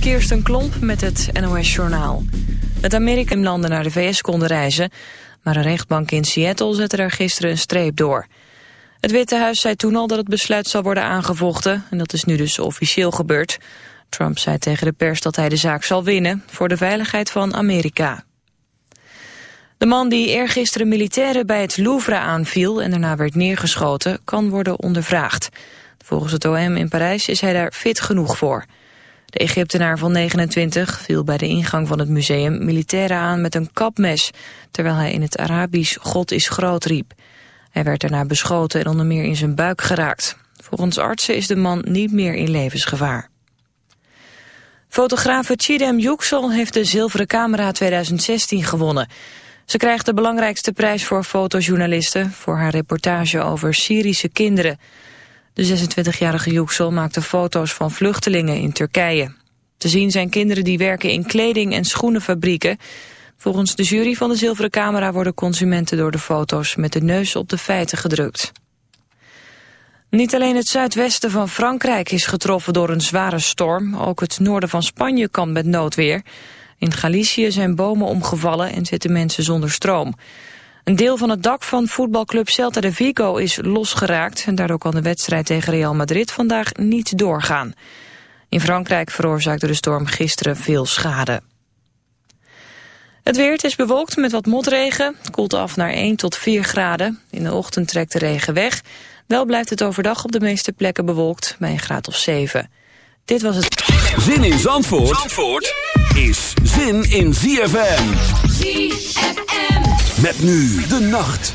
Kirsten Klomp met het NOS-journaal. Het Amerika-landen naar de VS konden reizen... maar een rechtbank in Seattle zette daar gisteren een streep door. Het Witte Huis zei toen al dat het besluit zal worden aangevochten... en dat is nu dus officieel gebeurd. Trump zei tegen de pers dat hij de zaak zal winnen... voor de veiligheid van Amerika. De man die eergisteren militairen bij het Louvre aanviel... en daarna werd neergeschoten, kan worden ondervraagd. Volgens het OM in Parijs is hij daar fit genoeg voor... De Egyptenaar van 29 viel bij de ingang van het museum militairen aan met een kapmes, terwijl hij in het Arabisch God is groot riep. Hij werd daarna beschoten en onder meer in zijn buik geraakt. Volgens artsen is de man niet meer in levensgevaar. Fotografe Chidem Yüksel heeft de Zilveren Camera 2016 gewonnen. Ze krijgt de belangrijkste prijs voor fotojournalisten... voor haar reportage over Syrische kinderen... De 26-jarige Yüksel maakte foto's van vluchtelingen in Turkije. Te zien zijn kinderen die werken in kleding- en schoenenfabrieken. Volgens de jury van de Zilveren Camera worden consumenten door de foto's met de neus op de feiten gedrukt. Niet alleen het zuidwesten van Frankrijk is getroffen door een zware storm, ook het noorden van Spanje kan met noodweer. In Galicië zijn bomen omgevallen en zitten mensen zonder stroom. Een deel van het dak van voetbalclub Celta de Vigo is losgeraakt... en daardoor kan de wedstrijd tegen Real Madrid vandaag niet doorgaan. In Frankrijk veroorzaakte de storm gisteren veel schade. Het weer, is bewolkt met wat motregen. Het koelt af naar 1 tot 4 graden. In de ochtend trekt de regen weg. Wel blijft het overdag op de meeste plekken bewolkt bij een graad of 7. Dit was het... Zin in Zandvoort, Zandvoort is zin in ZFM. ZFM. Met nu de nacht.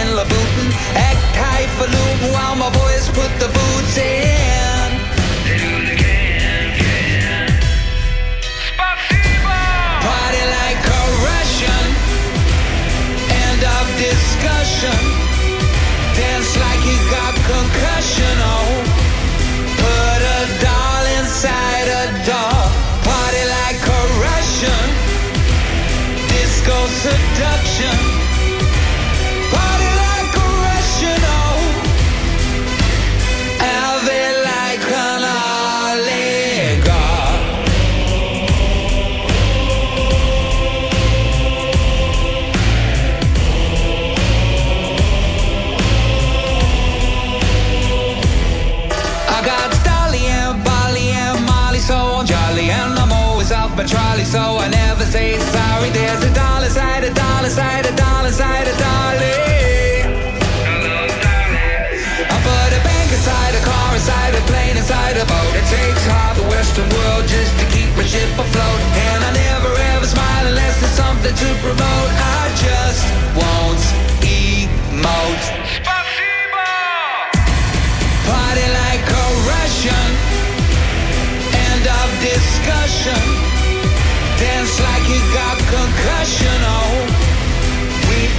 en Labutin. Act high for dalen, zijde dalen, a darling. I put a bank, inside a car, inside a plane, inside a boat. It takes half the Western world just to keep my ship afloat. And I never ever smile unless there's something to promote. I just won't emote. Spasibo! Party like a Russian. End of discussion dance like you got concussion, oh